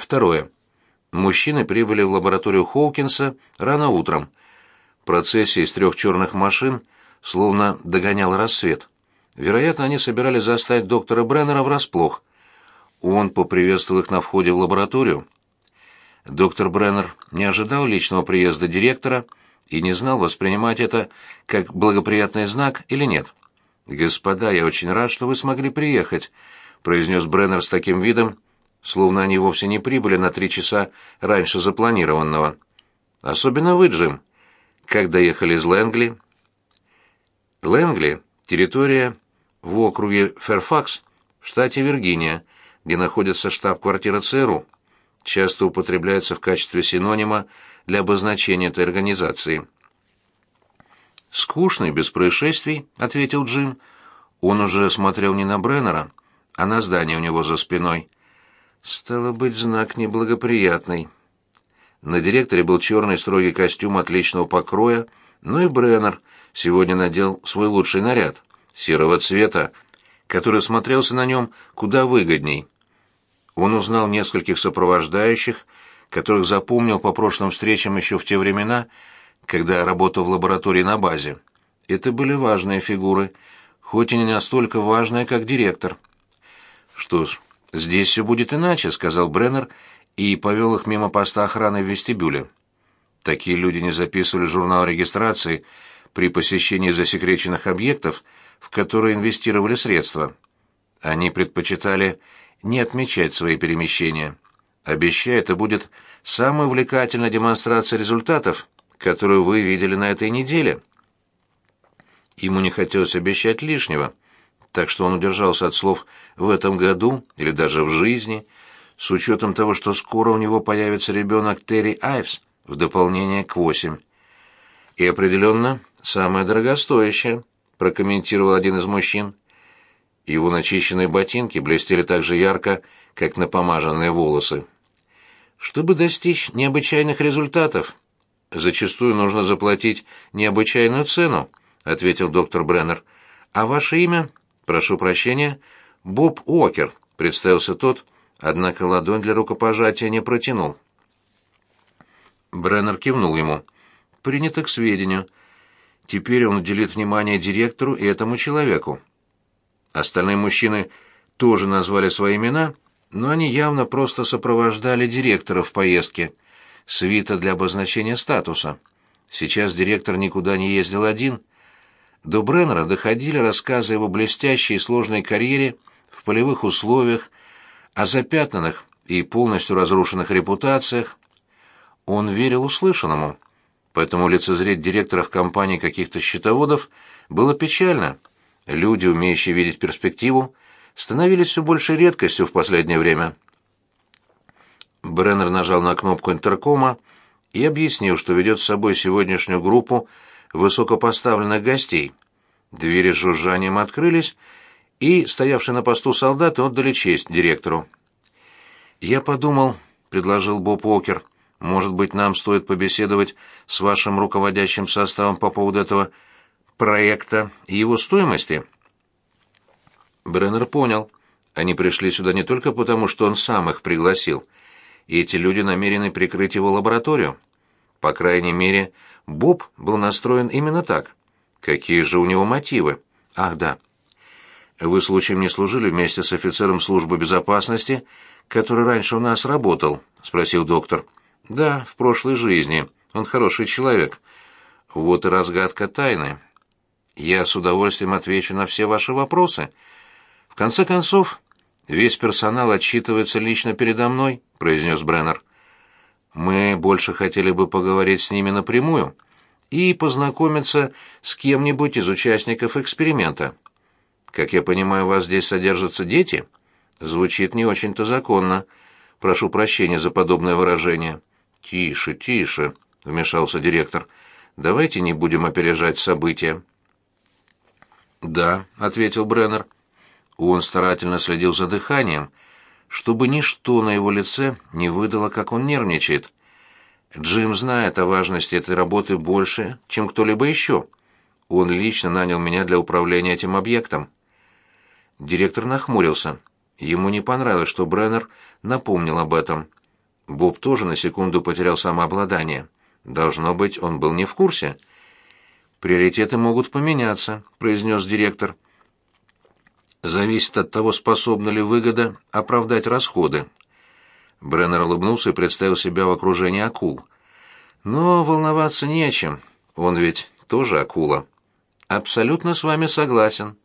Второе. Мужчины прибыли в лабораторию Хоукинса рано утром. Процессия из трех черных машин словно догоняла рассвет. Вероятно, они собирались застать доктора Бреннера врасплох. Он поприветствовал их на входе в лабораторию. Доктор Бреннер не ожидал личного приезда директора и не знал, воспринимать это как благоприятный знак или нет. «Господа, я очень рад, что вы смогли приехать», — произнес Бреннер с таким видом, словно они вовсе не прибыли на три часа раньше запланированного. «Особенно вы, Джим. Как доехали из Лэнгли?» Лэнгли — территория в округе Ферфакс в штате Виргиния, где находится штаб-квартира ЦРУ. Часто употребляется в качестве синонима для обозначения этой организации. «Скучный, без происшествий», — ответил Джим. Он уже смотрел не на Бреннера, а на здание у него за спиной. Стало быть, знак неблагоприятный. На директоре был черный строгий костюм отличного покроя, но и Бреннер сегодня надел свой лучший наряд, серого цвета, который смотрелся на нем куда выгодней. Он узнал нескольких сопровождающих, которых запомнил по прошлым встречам еще в те времена, когда работал в лаборатории на базе. Это были важные фигуры, хоть и не настолько важные, как директор. «Что ж, здесь все будет иначе», — сказал Бреннер и повел их мимо поста охраны в вестибюле. Такие люди не записывали журнал регистрации при посещении засекреченных объектов, в которые инвестировали средства. Они предпочитали не отмечать свои перемещения. Обещаю, это будет самая увлекательная демонстрация результатов, которую вы видели на этой неделе. Ему не хотелось обещать лишнего, так что он удержался от слов «в этом году» или даже «в жизни», с учетом того, что скоро у него появится ребенок Терри Айвс в дополнение к восемь. И определенно самое дорогостоящее, прокомментировал один из мужчин. Его начищенные ботинки блестели так же ярко, как напомаженные волосы. Чтобы достичь необычайных результатов, зачастую нужно заплатить необычайную цену, ответил доктор Бреннер. А ваше имя? Прошу прощения, Боб Уокер, представился тот, однако ладонь для рукопожатия не протянул. Бреннер кивнул ему. Принято к сведению. Теперь он уделит внимание директору и этому человеку. Остальные мужчины тоже назвали свои имена, но они явно просто сопровождали директора в поездке. Свита для обозначения статуса. Сейчас директор никуда не ездил один. До Бреннера доходили рассказы о его блестящей и сложной карьере в полевых условиях, о запятнанных и полностью разрушенных репутациях. Он верил услышанному, поэтому лицезреть директора в компании каких-то счетоводов было печально — Люди, умеющие видеть перспективу, становились все больше редкостью в последнее время. Бреннер нажал на кнопку интеркома и объяснил, что ведет с собой сегодняшнюю группу высокопоставленных гостей. Двери с жужжанием открылись, и стоявшие на посту солдаты отдали честь директору. «Я подумал», — предложил Боб Уокер, — «может быть, нам стоит побеседовать с вашим руководящим составом по поводу этого проекта и его стоимости. Бреннер понял. Они пришли сюда не только потому, что он сам их пригласил. И эти люди намерены прикрыть его лабораторию. По крайней мере, Боб был настроен именно так. Какие же у него мотивы? Ах, да. Вы случаем не служили вместе с офицером службы безопасности, который раньше у нас работал? спросил доктор. Да, в прошлой жизни. Он хороший человек. Вот и разгадка тайны. Я с удовольствием отвечу на все ваши вопросы. В конце концов, весь персонал отчитывается лично передо мной, произнес Бреннер. Мы больше хотели бы поговорить с ними напрямую и познакомиться с кем-нибудь из участников эксперимента. Как я понимаю, у вас здесь содержатся дети? Звучит не очень-то законно. Прошу прощения за подобное выражение. Тише, тише, вмешался директор. Давайте не будем опережать события. «Да», — ответил Бреннер. Он старательно следил за дыханием, чтобы ничто на его лице не выдало, как он нервничает. Джим знает о важности этой работы больше, чем кто-либо еще. Он лично нанял меня для управления этим объектом. Директор нахмурился. Ему не понравилось, что Бреннер напомнил об этом. Боб тоже на секунду потерял самообладание. Должно быть, он был не в курсе. «Приоритеты могут поменяться», — произнес директор. «Зависит от того, способна ли выгода оправдать расходы». Бреннер улыбнулся и представил себя в окружении акул. «Но волноваться не о чем. Он ведь тоже акула». «Абсолютно с вами согласен»,